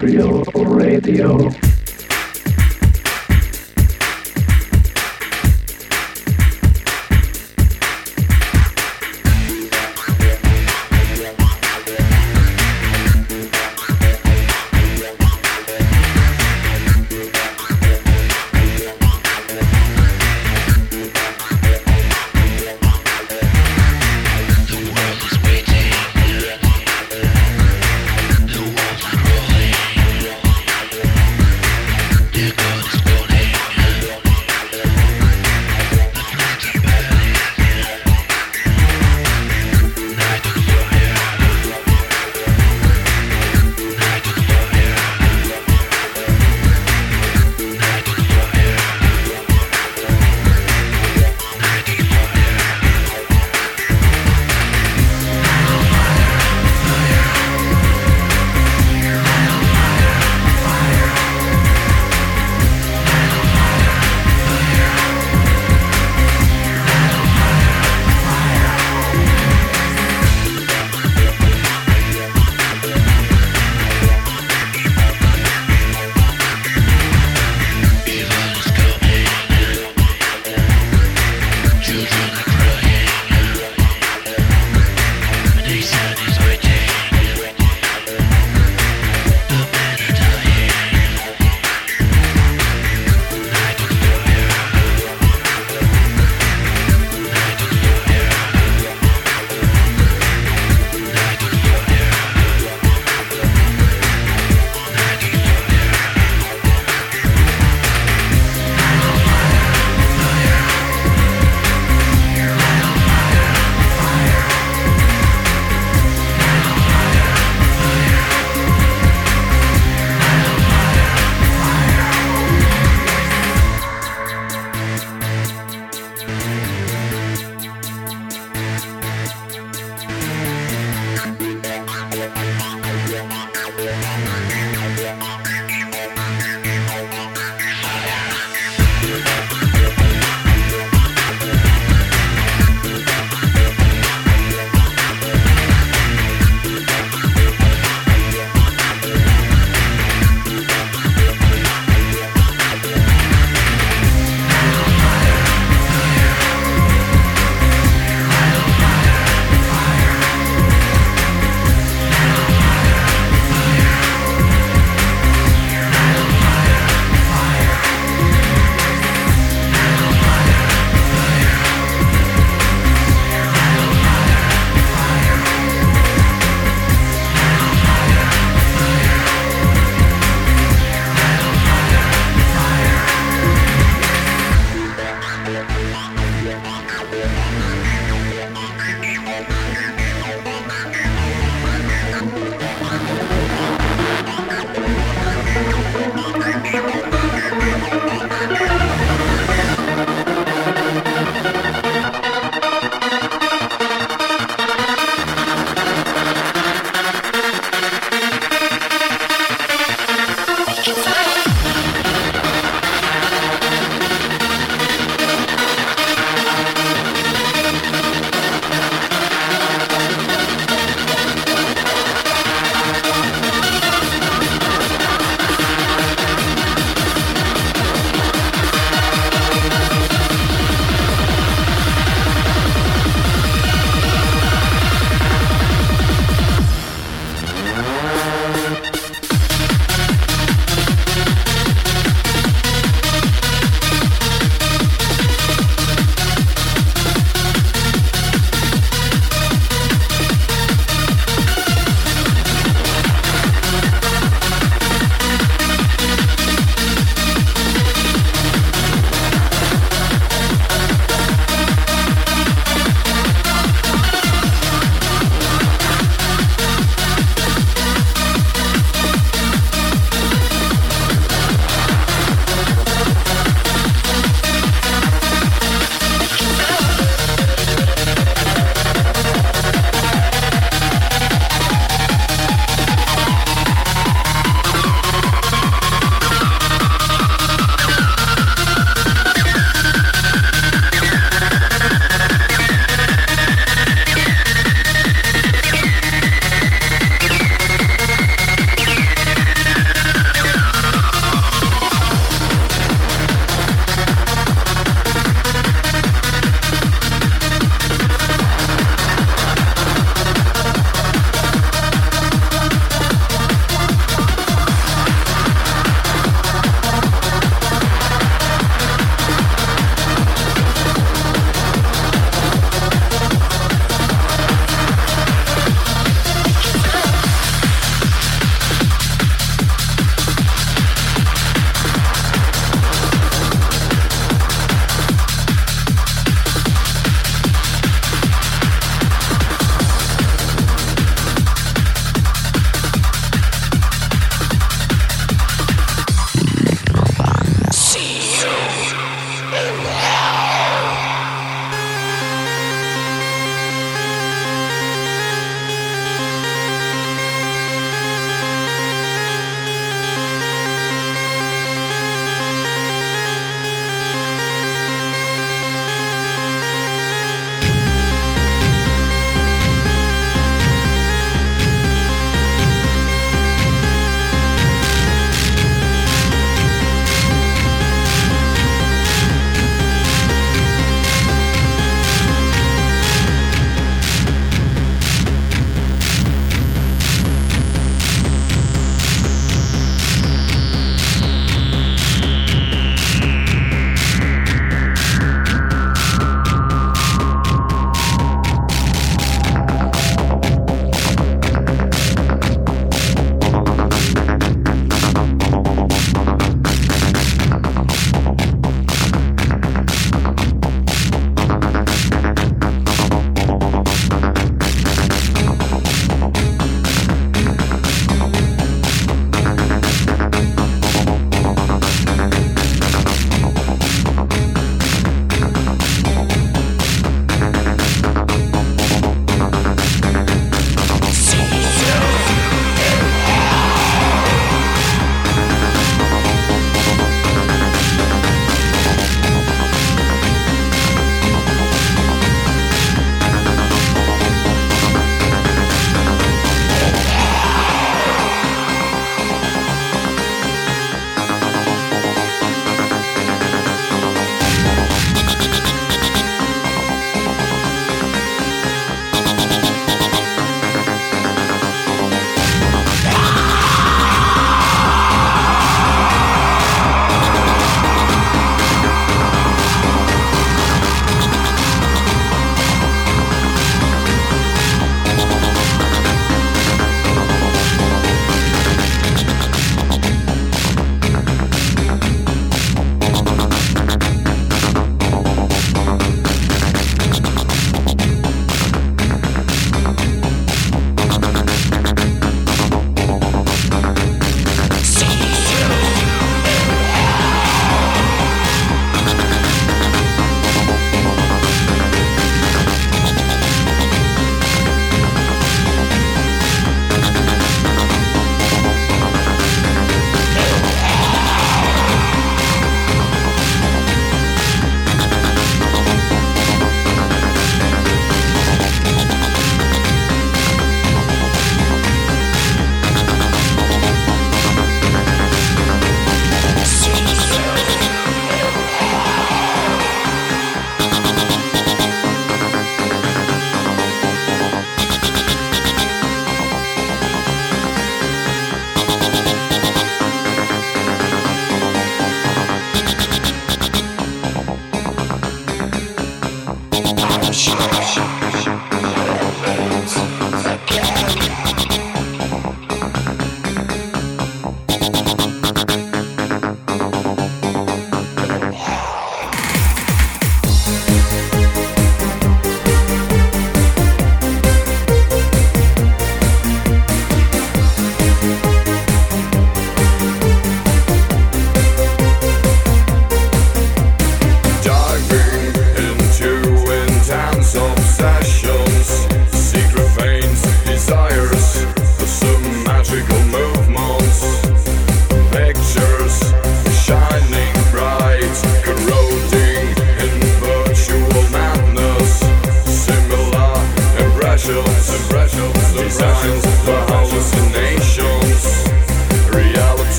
Industrial Radio.